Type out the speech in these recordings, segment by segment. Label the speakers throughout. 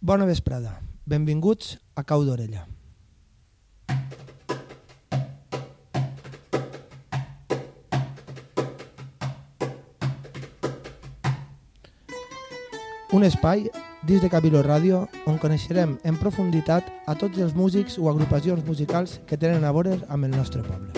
Speaker 1: Bona vesprada. Benvinguts a Cau d'Orella. Un espai dins de Cabilo Ràdio on coneixerem en profunditat a tots els músics o agrupacions musicals que tenen a veure amb el nostre poble.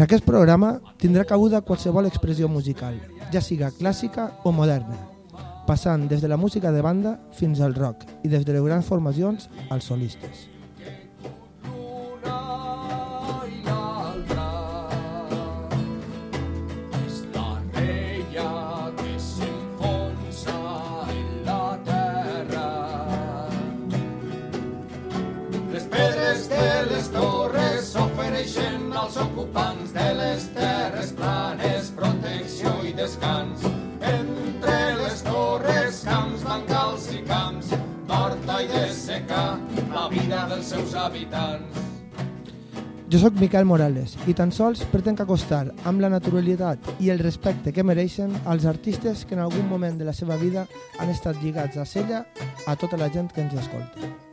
Speaker 1: En aquest programa tindrà cabuda qualsevol expressió musical, ja siga clàssica o moderna, passant des de la música de banda fins al rock i des de les grans formacions als solistes. Jo sóc Miquel Morales i tan sols pretenc acostar amb la naturalitat i el respecte que mereixen als artistes que en algun moment de la seva vida han estat lligats a sella a tota la gent que ens escolta.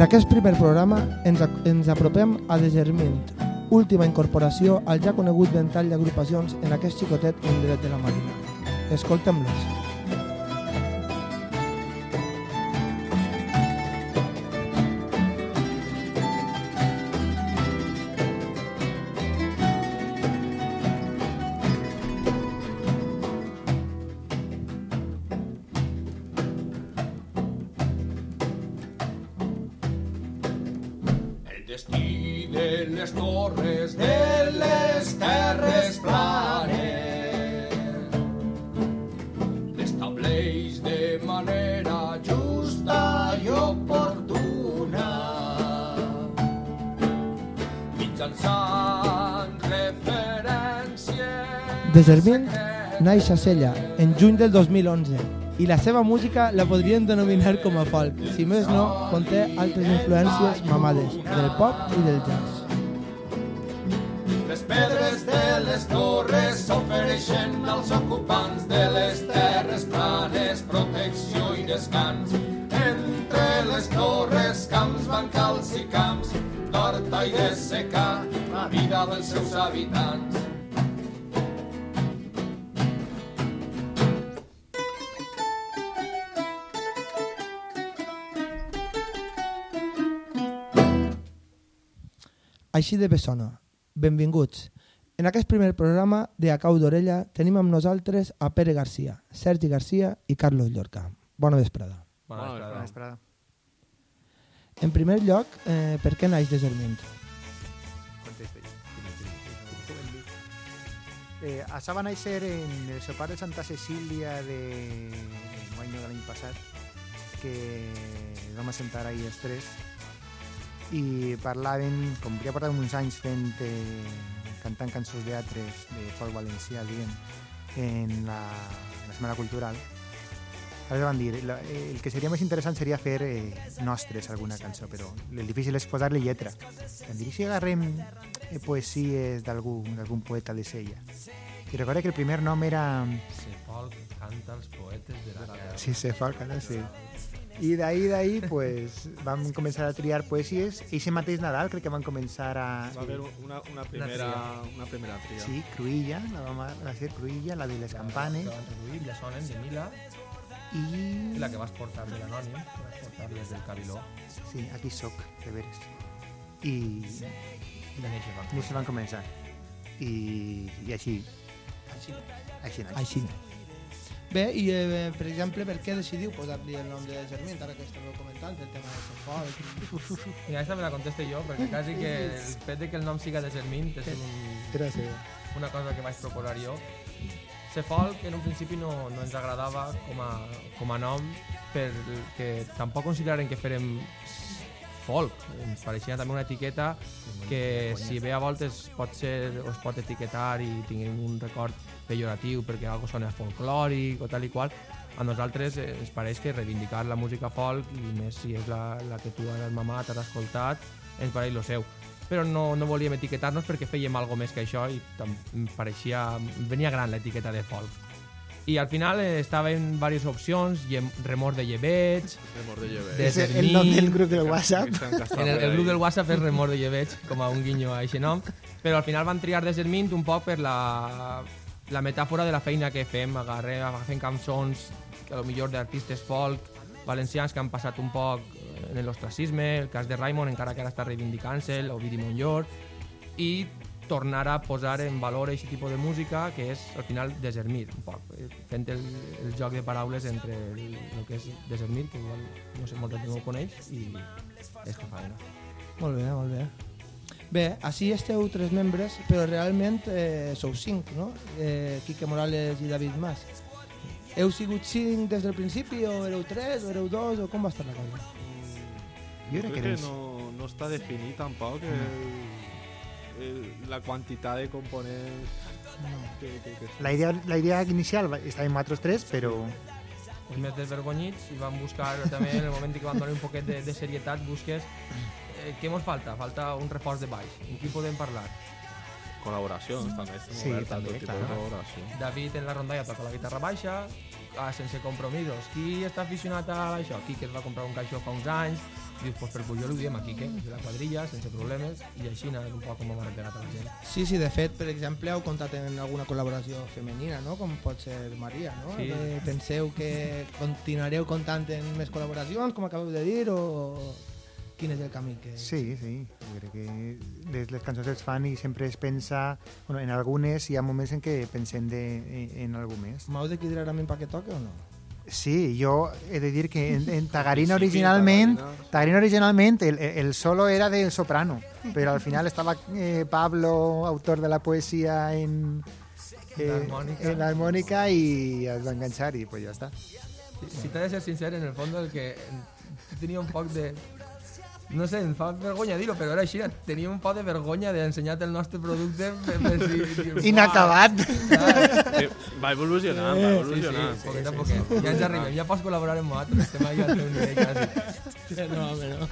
Speaker 1: En aquest primer programa ens, ens apropem a Desermint, última incorporació al ja conegut ventall d'agrupacions en aquest xicotet indret de la Marina. Escoltem-los.
Speaker 2: L'estableix de manera justa i oportuna mitjançant referències
Speaker 1: Desermint naix a Sella en juny del 2011 i la seva música la podrien denominar com a folk, si més no, conté altres influències mamades del pop i del jazz.
Speaker 2: Les torres s'ofereixen als ocupants de les terres planes protecció i descans. Entre les torres, camps, bancals i camps, d'horta i de seca, la vida dels seus habitants.
Speaker 1: Així de bé sona. Benvinguts. En aquest primer programa de A Cau d'Orella tenim amb nosaltres a Pere Garcia, Sergi Garcia i Carlos Llorca. Bona vesprada.
Speaker 3: Bona vesprada.
Speaker 4: Bona vesprada.
Speaker 1: En primer lloc, eh, per què naix Desermint?
Speaker 4: Eh, això va néixer en el sopar de Santa Cecília de l'any de l'any passat, que vam assentar ahir els tres, i parlaven, com ja portàvem uns anys fent, eh, cantant cançons d'altres de folk valencià, diguem, en la, la Setmana Cultural, Aleshores van dir, la- el que seria més interessant seria fer eh, nostres alguna cançó, però el difícil és posar-li lletra. Em dir, si agarrem eh, poesies d'algun poeta de sella. I recordo que el primer nom era...
Speaker 3: Se folk canta els poetes de la guerra.
Speaker 4: Sí, se fa, cara, sí. I d'ahir, d'ahir, pues, vam començar a triar poesies. I ese mateix Nadal crec que van començar a...
Speaker 5: Va haver una, una, primera, una primera tria.
Speaker 4: Sí, Cruïlla, la vam a- a fer Cruïlla, la de les campanes,
Speaker 3: Que van traduir, ja sonen de Mila,
Speaker 4: i...
Speaker 3: i la que vas portar de l'Anònim, que vas portar des del Cabiló,
Speaker 4: Sí, aquí soc, de veres. I,
Speaker 3: i la van
Speaker 4: i així van començar. I, i així,
Speaker 1: Així.
Speaker 4: així naix.
Speaker 1: Així. Bé, i eh, per exemple, per què decidiu posar-li el nom de Desermint, ara que estàveu comentant el tema de ser folk?
Speaker 3: I aquesta me la conteste jo, perquè quasi que el fet de que el nom siga de Sermint és un,
Speaker 4: Gràcies.
Speaker 3: una cosa que vaig proposar jo Se folk en un principi no, no ens agradava com a, com a nom perquè tampoc consideraren que farem folk. Ens pareixia també una etiqueta que si bé a voltes pot ser es pot etiquetar i tinguem un record pejoratiu perquè algo sona folclòric o tal i qual, a nosaltres eh, ens pareix que reivindicar la música folk i més si és la, la que tu has mamat, has escoltat, ens pareix lo seu però no, no volíem etiquetar-nos perquè fèiem algo més que això i em pareixia, venia gran l'etiqueta de folk. I al final eh, estaven diverses opcions, llen- remor de llebeig,
Speaker 5: Remor de lleve.
Speaker 3: De-
Speaker 4: És el nom del grup del WhatsApp.
Speaker 3: en el, el grup del WhatsApp és remor de llebeig, com a un guinyo a aquest nom, però al final van triar Desermint un poc per la, la metàfora de la feina que fem, agarrem, agafem cançons que a lo millor d'artistes folk valencians que han passat un poc en l'ostracisme, el cas de Raimon encara que ara està reivindicant-se, l'Ovidi Montllor, i tornar a posar en valor aquest tipus de música que és al final desermir un poc, eh, fent el, el joc de paraules entre el, el que és desermir, que igual no sé, molta gent no ho coneix, i és que faena.
Speaker 1: Molt bé, molt bé. Bé, així esteu tres membres, però realment eh, sou cinc, no? Eh, Quique Morales i David Mas. Heu sigut cinc des del principi, o éreu tres, o éreu dos, o com va estar la cosa?
Speaker 4: Jo crec que
Speaker 5: que no, no està definit tampoc el, el, la quantitat de components que, que, que
Speaker 4: La idea, la idea inicial va- estàvem nosaltres tres, però
Speaker 3: els més desvergonyits i vam buscar també en el moment que vam donar un poquet de, de serietat busques eh, què ens falta? Falta un reforç de baix. En qui podem parlar?
Speaker 5: Col·laboracions també estem
Speaker 4: Sí,
Speaker 5: oberts a
Speaker 4: també,
Speaker 5: tot tipus
Speaker 4: clar.
Speaker 5: de col·laboració.
Speaker 3: David en la rondalla toca la guitarra baixa, ah, sense compromisos. Qui està aficionat a això? Quique es va comprar un caixó fa uns anys, dius, pues per Pujol ho diem a Quique, de la quadrilla, sense problemes, i així és un poc com hem arreglat a la gent.
Speaker 1: Sí, sí, de fet, per exemple, heu comptat en alguna col·laboració femenina, no? Com pot ser Maria, no?
Speaker 3: Sí.
Speaker 1: Eh, penseu que continuareu comptant en més col·laboracions, com acabeu de dir, o quin és el camí que...
Speaker 4: sí, sí. Jo crec que les, les cançons es fan i sempre es pensa... Bueno, en algunes hi ha moments en què pensem de, en, en algú més.
Speaker 1: M'heu de cridar a mi perquè toque o no?
Speaker 4: Sí, jo he de dir que en, en Tagarina originalment,
Speaker 5: Tagarina.
Speaker 4: Originalment el, el solo era de soprano, però al final estava eh, Pablo, autor de la poesia en eh, en l'harmònica i es va enganxar i pues ja està.
Speaker 3: Si, si t'he de ser sincer, en el fons el que tenia un poc de... No sé, em fa vergonya dir-ho, però era així, tenia un poc de vergonya d'ensenyar-te el nostre producte per, per si...
Speaker 4: Inacabat!
Speaker 3: "Uah".
Speaker 5: Sí, va evolucionant, va
Speaker 3: Sí, sí,
Speaker 5: evolucionant.
Speaker 3: poquet a poquet. Ja ens arribem, ja pots col·laborar amb nosaltres, estem allà al teu nivell quasi.
Speaker 1: No, home, no.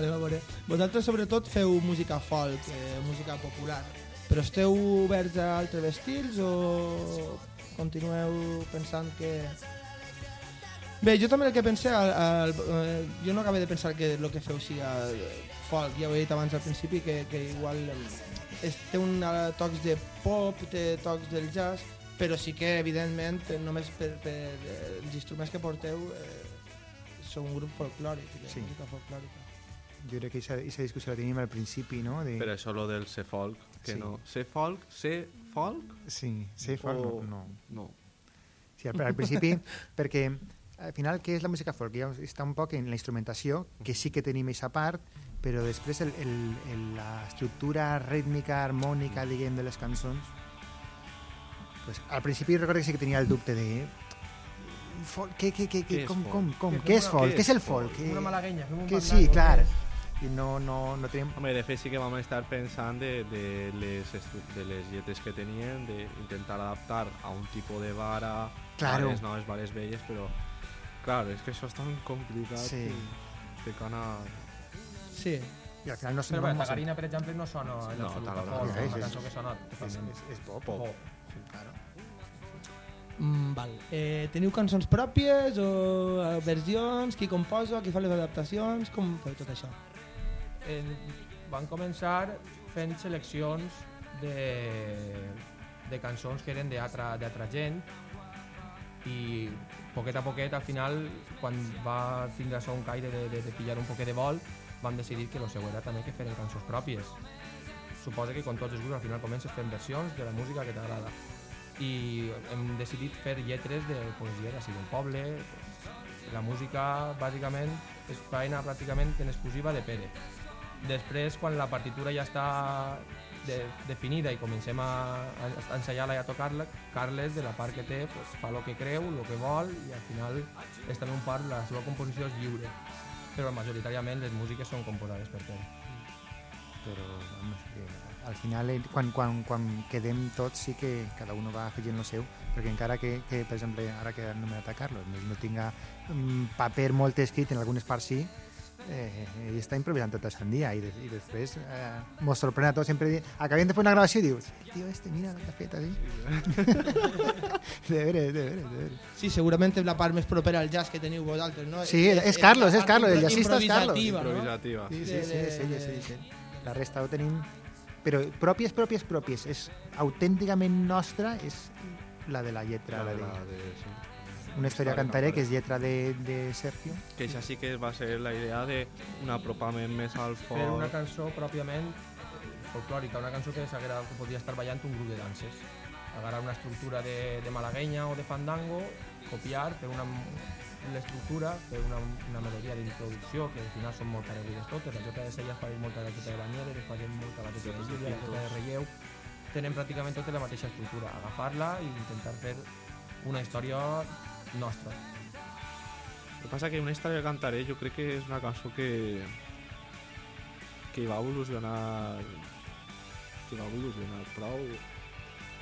Speaker 1: Anem a veure. Vosaltres, sobretot, feu música folk, eh, música popular, però esteu oberts a altres estils o continueu pensant que... Bé, jo també el que pensé, al, al, eh, jo no acabé de pensar que el que feu sigui folk, ja ho he dit abans al principi, que, que igual eh, és, té un eh, tocs de pop, té tocs del jazz, però sí que, evidentment, eh, només per, per eh, els instruments que porteu eh, sou un grup folclòric, de
Speaker 4: Sí.
Speaker 1: música folclòrica.
Speaker 4: Jo crec que aquesta discussió la tenim al principi, no? De...
Speaker 5: Per això lo del ser folk, que
Speaker 4: Sí.
Speaker 5: no. Ser folk, ser folk?
Speaker 4: Sí, sí, folk,
Speaker 5: o...
Speaker 4: no, no.
Speaker 5: no.
Speaker 4: Sí, al, al principi, perquè al final, què és la música folk? Ja està un poc en la instrumentació, que sí que tenim aquesta part, però després el, el, el, la estructura rítmica, harmònica, diguem, de les cançons, pues, al principi recordo que sí que tenia el dubte de folk, què, què, què,
Speaker 5: Què
Speaker 4: com,
Speaker 5: folk?
Speaker 4: com, com, què és folk?
Speaker 5: què és
Speaker 4: el
Speaker 5: folk?
Speaker 4: folk?
Speaker 3: Una un
Speaker 4: que sí, clar.
Speaker 3: que-
Speaker 4: I no, no, no tenim...
Speaker 5: Home, de fet sí que vam estar pensant de, de, les, de les lletres que tenien, d'intentar adaptar a un tipus de vara,
Speaker 4: Claro.
Speaker 5: vares noves, vares velles, però clar, és que això és tan complicat
Speaker 4: Sí.
Speaker 5: que, que cana...
Speaker 1: Sí,
Speaker 4: I al final no,
Speaker 3: Però
Speaker 4: no,
Speaker 3: bé, Tagarina, per exemple, no sona en
Speaker 5: No,
Speaker 3: absolut a
Speaker 5: Tagarina
Speaker 3: folk, és una cançó que sona
Speaker 4: és, és, és pop.
Speaker 5: Pop.
Speaker 3: Pop.
Speaker 4: Claro.
Speaker 1: Mm, val. Eh, teniu cançons pròpies o eh, versions? Qui composa? Qui fa les adaptacions? Com feu tot això?
Speaker 3: Eh, van començar fent seleccions de, de cançons que eren d'altra gent i poquet a poquet al final quan va tindre això un caire de, de, de pillar un poquet de vol vam decidir que el seu era també que feren cançons pròpies. Suposa que com tots els grups al final comences fent versions de la música que t'agrada. I hem decidit fer lletres de poesia d'ací del poble. La música bàsicament és feina pràcticament en exclusiva de Pere. Després quan la partitura ja està de, definida i comencem a, a ensenyar-la i a tocar-la, Carles, de la part que té, pues, fa el que creu, el que vol, i al final és també un part, la seva composició és lliure. Però majoritàriament les músiques són composades per ell.
Speaker 4: però vamos, que al final eh, quan, quan, quan quedem tots sí que cada un va afegint el seu perquè encara que, que per exemple, ara que no m'he Carlos no, no tinga mm, paper molt escrit en algunes parts sí eh, ell està improvisant tot el sant dia i, de, i després eh, mos sorprèn a tots sempre acabem de fer una gravació i dius tio este mira el que ha fet així de veres, de veres, de veres
Speaker 1: Sí, segurament és la part més propera al jazz que teniu vosaltres, no?
Speaker 4: Sí, és Carlos, és
Speaker 1: la part
Speaker 4: Carlos, el jazzista és Carlos.
Speaker 1: improvisativa, no?
Speaker 4: Sí, sí, sí,
Speaker 1: de-
Speaker 4: sí, sí,
Speaker 1: de-
Speaker 4: sí, sí. La resta ho tenim... Però pròpies, pròpies, pròpies. És autènticament nostra, és la de la lletra.
Speaker 5: La
Speaker 4: La
Speaker 5: de
Speaker 4: de,
Speaker 5: la de, sí.
Speaker 4: Una història cantaré, que és lletra de, de Sergio.
Speaker 5: Que això sí que va ser la idea d'un apropament més al
Speaker 3: Fer una cançó pròpiament folclòrica, una cançó que, que podria estar ballant un grup de danses. Agarrar una estructura de, de malagueña o de fandango, copiar, fer una l'estructura, fer una, una melodia d'introducció, que al final són molt paregudes totes, la jota de celles fa molta la jota de Banyeres, es fa molta la jota de Llívia, la jota de Relleu, tenen pràcticament totes la mateixa estructura, agafar-la i intentar fer una història nostra.
Speaker 5: El que passa que una història que cantaré jo crec que és una cançó que que va evolucionar que va evolucionar prou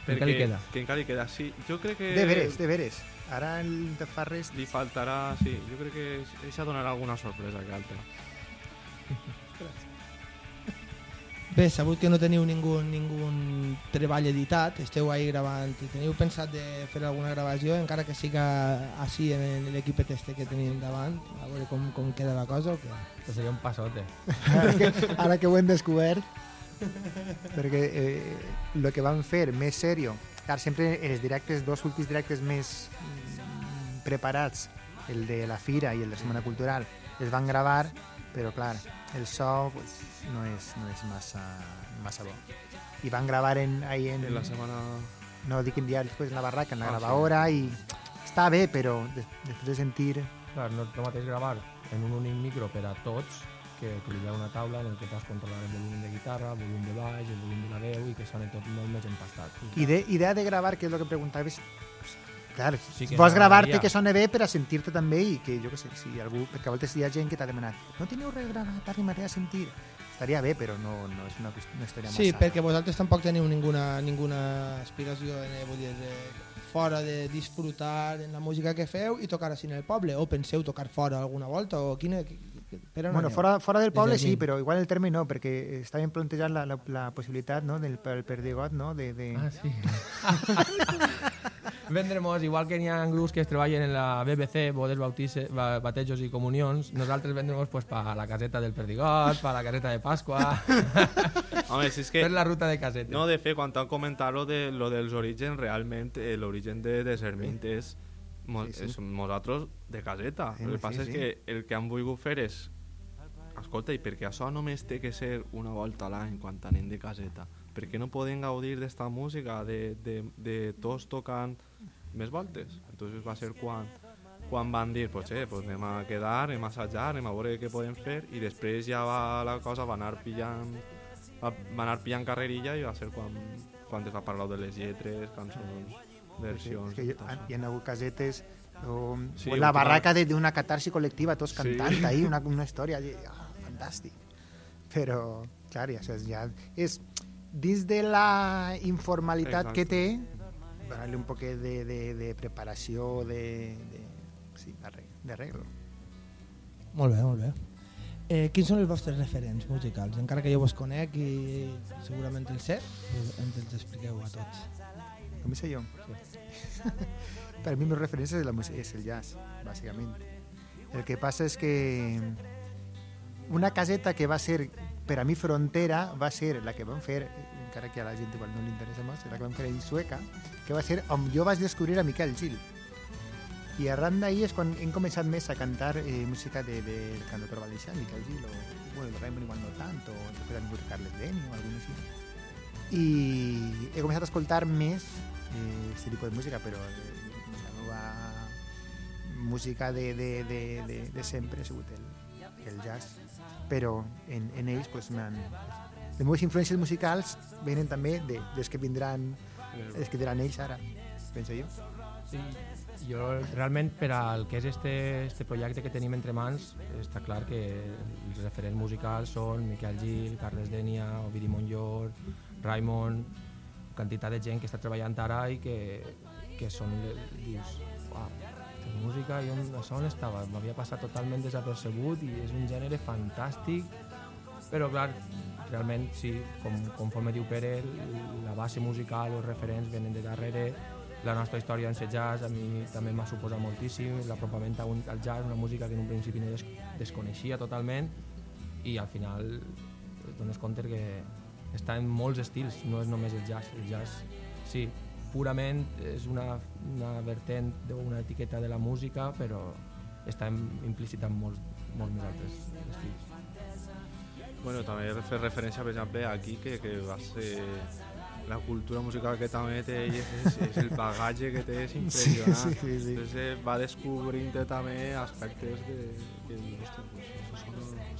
Speaker 3: Que encara li queda.
Speaker 5: que encara li queda, sí jo crec que
Speaker 4: De veres, de veres. Ara el de fa res...
Speaker 5: li faltarà, sí, jo crec que això donarà alguna sorpresa que altra
Speaker 1: Bé, sabut que no teniu ningú, ningú treball editat, esteu ahí gravant i teniu pensat de fer alguna gravació, encara que siga així en l'equipet este que tenim davant, a veure com, com queda la cosa o què?
Speaker 3: Això seria un passote.
Speaker 4: Ara que, ara que ho hem descobert, perquè eh, el que vam fer més serio, clar, sempre els directes, dos últims directes més mm, preparats, el de la Fira i el de Setmana Cultural, es van gravar, però clar, el so pues, no, és, no és massa, massa bo. I van gravar en, ahí en,
Speaker 5: en la setmana
Speaker 4: no dic en dia després en la barraca, en la
Speaker 5: Ah, sí.
Speaker 4: gravadora, i està bé, però des, després de sentir...
Speaker 3: Clar, no és el mateix gravar en un únic micro per a tots que utilitzar una taula en què pots controlar el volum de guitarra, el volum de baix, el volum de la veu i que soni tot molt més empastat.
Speaker 4: Ide, idea de gravar, que és el que preguntaves, clar,
Speaker 3: Sí que
Speaker 4: vols gravar-te
Speaker 3: m'agradaria.
Speaker 4: que soni bé per a sentir-te també i que, jo que sé, si algú, perquè a voltes hi ha gent que t'ha demanat no teniu res gravat, arribaré a sentir estaria bé, però no, no és una, una història
Speaker 1: Sí,
Speaker 4: massa
Speaker 1: perquè vosaltres tampoc teniu ninguna, ninguna aspiració en, vull dir, de, fora de disfrutar en la música que feu i tocar així en el poble, o penseu tocar fora alguna volta, o quina... Per on
Speaker 4: Bueno, fora, fora del poble sí, però igual el terme no, perquè estàvem plantejant la, la, la possibilitat no, del pel perdigot, no? De, de...
Speaker 3: Ah, sí. Vendremos, igual que n'hi ha grups que es treballen en la BBC, bodes, bautices, ba- batejos i comunions, nosaltres vendremos pues, pa la caseta del Perdigot, pa la caseta de Pasqua,
Speaker 5: home, si és que
Speaker 3: per la ruta de casetes.
Speaker 5: No, de fet, quan t'han comentat lo, de, lo dels orígens, realment eh, l'origen de Desermint és, mo,
Speaker 4: Sí, sí.
Speaker 5: és nosaltres de caseta.
Speaker 4: Sí,
Speaker 5: el que
Speaker 4: sí,
Speaker 5: passa
Speaker 4: sí.
Speaker 5: és que el que han volgut fer és escolta, i perquè això només té que ser una volta a l'any quan anem de caseta? Per què no podem gaudir d'esta música, de, de, de tots tocant més voltes? Entonces va ser quan, quan van dir, pues, eh, pues anem a quedar, anem a assajar, anem a veure què podem fer, i després ja va, la cosa va anar pillant va, va anar pillant carrerilla i va ser quan, quan es va parlar de les lletres, cançons, versions...
Speaker 4: que hi, hi ha hagut casetes o,
Speaker 5: Sí,
Speaker 4: o la barraca de- d'una catarsi col·lectiva, tots
Speaker 5: Sí.
Speaker 4: cantant ahí, una, una història ah, fantàstic. Però, clar, ja, ja és dins de la informalitat que té, donar-li un poc de, de, de preparació, de, de, sí, d'arreglo.
Speaker 1: Molt bé, molt bé. Eh, quins són els vostres referents musicals? Encara que jo vos conec i segurament el sé, pues ens els expliqueu a tots.
Speaker 4: Començo jo? per mi, mis referències és, la música, és el jazz, bàsicament. El que passa és que una caseta que va ser, per a mi, frontera, va ser la que vam fer, encara que a la gent igual no li interessa massa, la que vam fer en Sueca, que va ser on jo vaig descobrir a Miquel Gil. I arran d'ahir és quan hem començat més a cantar eh, música de, de, del cantautor valencià, Miquel Gil, o bueno, de Raymond igual no tant, o després ha vingut Carles Beni o alguna així. I he començat a escoltar més eh, este tipus de música, però eh, la meva música de, de, de, de, de sempre ha sigut el, el jazz, però en, en ells pues, m'han les meves influències musicals venen també de, des que vindran
Speaker 5: Eh,
Speaker 4: els que diran ells ara, penso jo.
Speaker 3: Sí, jo realment per al que és este, este projecte que tenim entre mans està clar que els referents musicals són Miquel Gil, Carles Dènia, Ovidi Montllor, Raimon, quantitat de gent que està treballant ara i que, que són, dius, uau, música, jo això on estava? M'havia passat totalment desapercebut i és un gènere fantàstic, però clar, realment sí, com, conforme diu Pere, la base musical, els referents venen de darrere, la nostra història en ser jazz a mi també m'ha suposat moltíssim, l'apropament al jazz, una música que en un principi no des, desconeixia totalment i al final et dones compte que està en molts estils, no és només el jazz. El jazz, sí, purament és una, una vertent d'una etiqueta de la música, però està im- implícita en molts, molts més altres estils.
Speaker 5: Bueno, també fer referència, per exemple, aquí, que, que va ser la cultura musical que també té ell, és, és el bagatge que té, és impressionant.
Speaker 4: sí, sí, sí.
Speaker 5: Entonces eh, va descobrint també aspectes de... que, hòstia, pues, això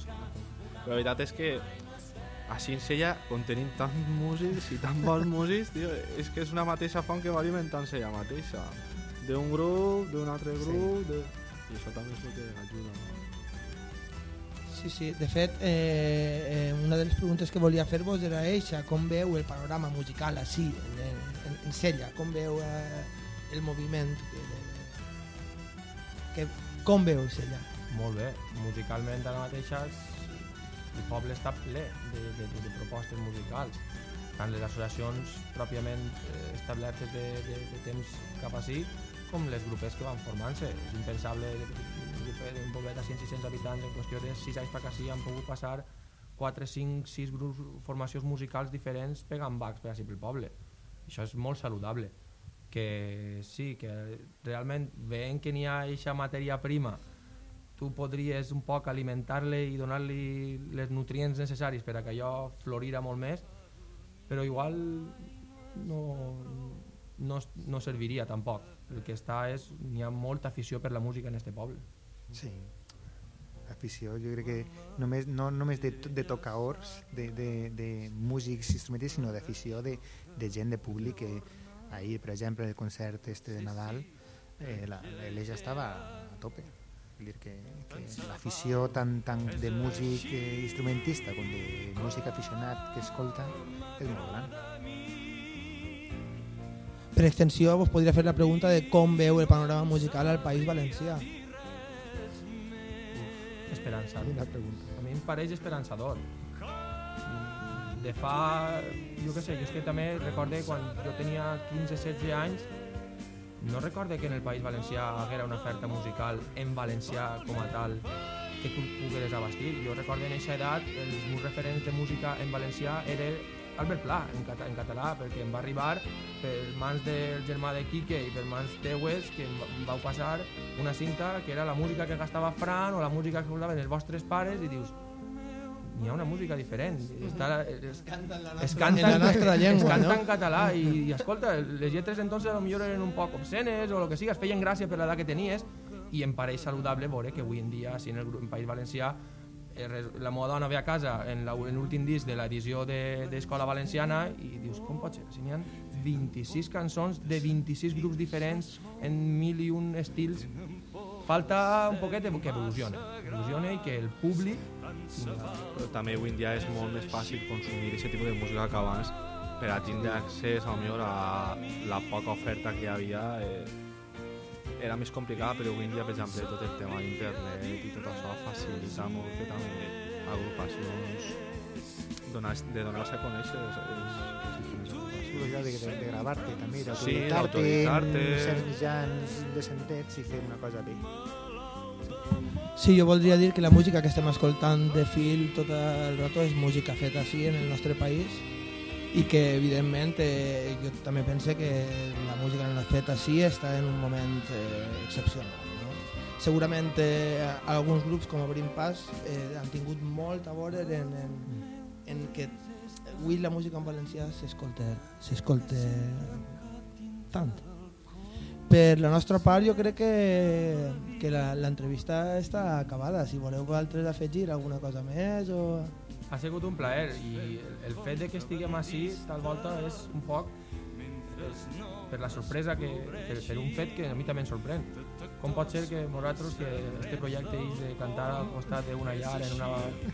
Speaker 5: sona. Però la veritat és que així en Sella, on tenim tants músics i tan bons músics, tio, és que és una mateixa font que va alimentant-se ella mateixa. D'un grup, d'un altre
Speaker 4: Sí.
Speaker 5: grup... De... I això també és el que ajuda. No?
Speaker 1: Sí, sí. De fet, eh, eh, una de les preguntes que volia fer-vos era eixa, com veu el panorama musical així, en, en, en Sella, com veu eh, el moviment, que, que, com veu Sella?
Speaker 3: Molt bé, musicalment ara mateix el poble està ple de, de, de, de propostes musicals tant les associacions pròpiament eh, establertes de, de, de temps cap així com les grupes que van formant-se. És impensable d'un poblet de 100-600 habitants en qüestió de 6 anys per així han pogut passar 4, 5, 6 grups, formacions musicals diferents pegant bacs per així pel poble. Això és molt saludable. Que sí, que realment veient que n'hi ha aquesta matèria prima tu podries un poc alimentar-le i donar-li les nutrients necessaris per a que allò florira molt més, però igual no, no, no serviria tampoc. El que està és, n'hi ha molta afició per la música en este poble.
Speaker 4: Sí. Afició, jo crec que només, no només de, de tocaors, de, de, de músics instrumentistes, sinó d'afició de, de gent, de públic que ahir, per exemple, el concert este de Nadal, eh, la- l'Eix estava a tope. Dir que, que l'afició tant, tant de músic eh, instrumentista com de músic aficionat que escolta és molt gran.
Speaker 1: Per extensió, vos podria fer la pregunta de com veu el panorama musical al País Valencià.
Speaker 3: Esperança.
Speaker 4: Una pregunta.
Speaker 3: A mi em pareix esperançador. De fa... Jo què sé, jo és que també recorde quan jo tenia 15-16 anys no recorde que en el País Valencià haguera una oferta musical en valencià com a tal que tu pogueres abastir. Jo recorde en aquesta edat els meus referents de música en valencià era Albert Pla, en, cata en català, perquè em va arribar per mans del germà de Quique i per mans teues que em va- em vau passar una cinta que era la música que gastava Fran o la música que escoltaven els vostres pares i dius n'hi ha una música diferent. Està, es, es canta,
Speaker 1: en la nostra llengua,
Speaker 3: es canta
Speaker 1: no?
Speaker 3: en català i, i escolta, les lletres entonces a lo millor eren un poc obscenes o el que sigui, es feien gràcia per l'edat que tenies i em pareix saludable veure que avui en dia, si en el, en País Valencià eh, la meva dona ve a casa en la- en l'últim disc de l'edició de- d'Escola Valenciana i dius, com pot ser? Si n'hi ha 26 cançons de 26 grups diferents en mil i un estils falta un poquet de- que evolucione evolucione i que el públic
Speaker 5: Però també avui en dia és molt més fàcil consumir aquest tipus de música que abans per a tindre accés a, millor a la poca oferta que hi havia eh, era més complicada, però avui en dia, per exemple, tot el tema d'internet i tot això facilita molt que també agrupacions donar, de donar-se a conèixer agrupacions.
Speaker 4: Sí, allò de, de, de gravar-te també,
Speaker 5: Sí,
Speaker 4: d'autoritar-te en certs mitjans decentets i fer una cosa bé.
Speaker 1: Sí, jo voldria dir que la música que estem escoltant de fil tot el rato és música feta així en el nostre país i que evidentment eh, jo també pense que la música no feta així està en un moment eh, excepcional. No? Segurament eh, alguns grups com Obrim Pas eh, han tingut molt a veure en, en, en que avui la música en valencià s'escolta tant. Per la nostra part jo crec que, que l'entrevista està acabada. Si voleu vosaltres afegir alguna cosa més o...
Speaker 6: Ha sigut un plaer i el, fet de que estiguem així tal volta és un poc per la sorpresa que, per, per un fet que a mi també em sorprèn. Com pot ser que nosaltres, que este projecte és de cantar al costat d'una llar en una,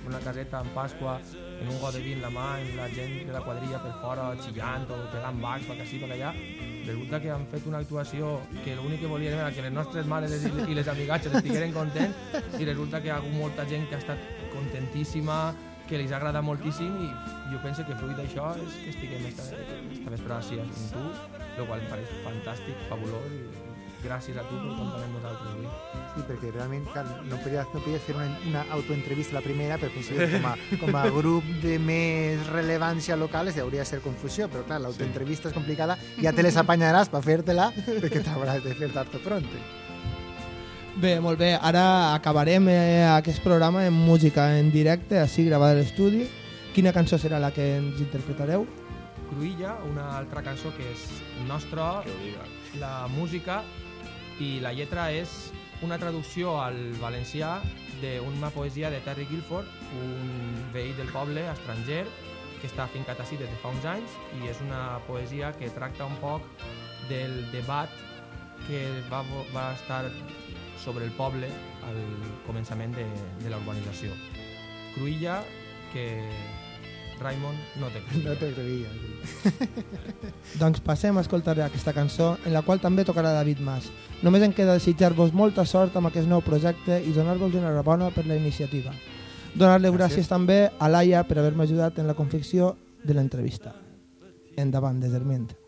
Speaker 6: una caseta en Pasqua, en un got de vi en la mà, amb la gent de la quadrilla per fora xillant o pegant bacs, per aquí, per allà, resulta que han fet una actuació que l'únic que volien era que les nostres mares i, les amigatges estigueren contents i resulta que hi ha hagut molta gent que ha estat contentíssima, que li ha agradat moltíssim i jo penso que fruit d'això és que estiguem esta, esta vesprada així amb tu, el qual em pareix fantàstic, fabulós i gràcies a tu per comptar amb nosaltres avui.
Speaker 4: Sí, perquè realment clar, no podia, no podia fer una, una autoentrevista la primera, però penso que com a, com a grup de més rellevància local es hauria de ser confusió, però clar, l'autoentrevista és complicada, ja te les apanyaràs per fer-te-la, perquè t'hauràs de fer tard o pronto.
Speaker 1: Bé, molt bé. Ara acabarem eh, aquest programa en música en directe, així gravada a l'estudi. Quina cançó serà la que ens interpretareu?
Speaker 6: Cruïlla, una altra cançó que és nostra, la música i la lletra és una traducció al valencià d'una poesia de Terry Guilford, un veí del poble estranger que està fincat així des de fa uns anys i és una poesia que tracta un poc del debat que va, va estar sobre el poble al començament de, de la urbanització. Cruïlla que Raimon no té cruïlla.
Speaker 4: No te creia. Sí.
Speaker 1: Doncs passem a escoltar aquesta cançó, en la qual també tocarà David Mas. Només em queda desitjar-vos molta sort amb aquest nou projecte i donar-vos una enhorabona per la iniciativa. Donar-li gràcies.
Speaker 4: Gràcies.
Speaker 1: també a Laia per haver-me ajudat en la confecció de l'entrevista. Endavant, Deserment.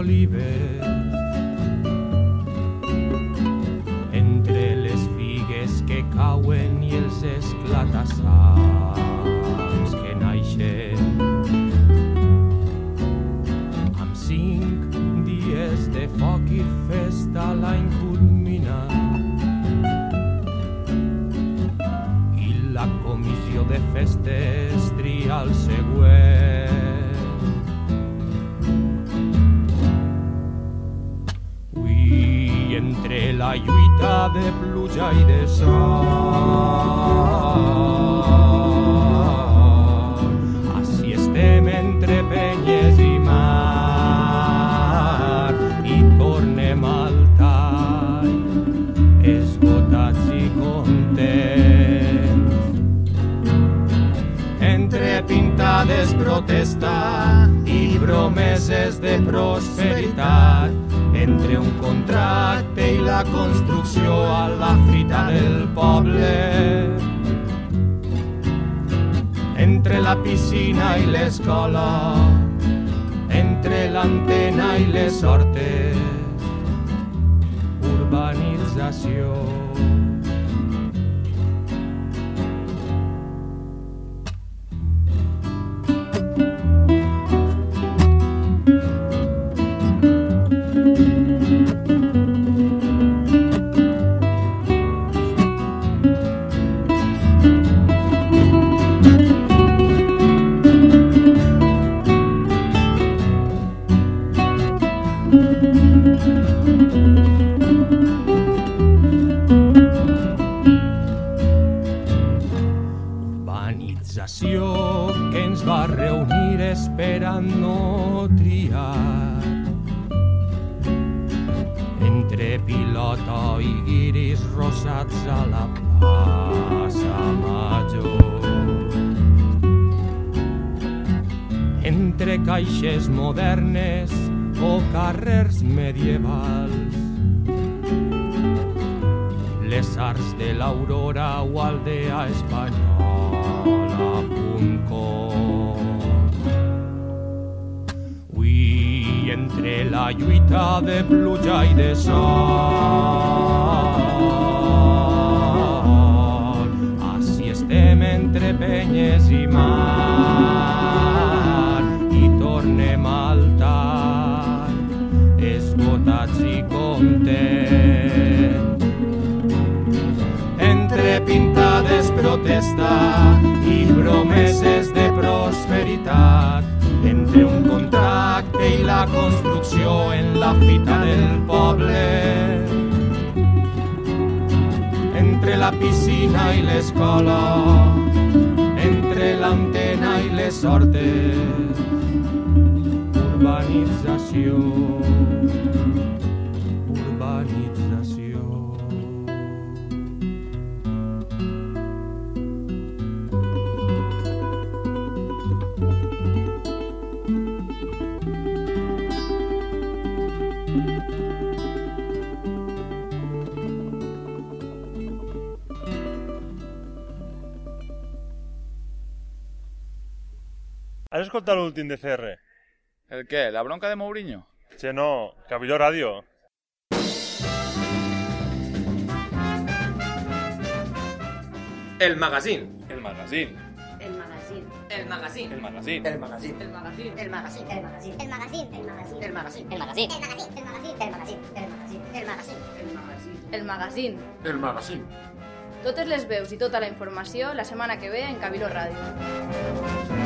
Speaker 6: Olives. Entre les figues que cauen i els esclatassats que naixen. Prosperitat, entre un contracte i la construcció a la fita del poble. Entre la piscina i l'escola, entre l'antena i les hortes. Urbanització esperant no triar. Entre pilota i guiris rosats a la plaça Major. Entre caixes modernes o carrers medievals les arts de l'aurora o aldea espanyola entre la lluita de pluja i de sol. Així estem entre penyes i mar i tornem al tall esgotats i contents. Entre pintades protesta i promeses de prosperitat entre un contracte i la construcció en la fita del poble. Entre la piscina i l'escola entre l'antena i les hortes. Urbanització
Speaker 7: Has escoltat l'últim de CR?
Speaker 8: El què? La bronca de Mourinho?
Speaker 7: Che, no, Cabiló Ràdio.
Speaker 3: El magazine.
Speaker 8: El magazine.
Speaker 9: El magazine.
Speaker 3: El magazine.
Speaker 8: El magazine.
Speaker 3: El magazine. El magazine.
Speaker 9: El magazine. El magazine. El magazine. El magazine.
Speaker 3: El magazine.
Speaker 9: El magazine. El magazine. El magazine. El magazine. El magazine.
Speaker 10: El magazine.
Speaker 3: El magazine.
Speaker 10: Totes les veus i tota la informació la setmana que ve en Cabilo Ràdio.